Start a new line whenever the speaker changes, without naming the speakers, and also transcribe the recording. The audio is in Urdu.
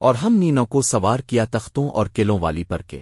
اور ہم نینوں کو سوار کیا تختوں اور قلوں والی پر کے۔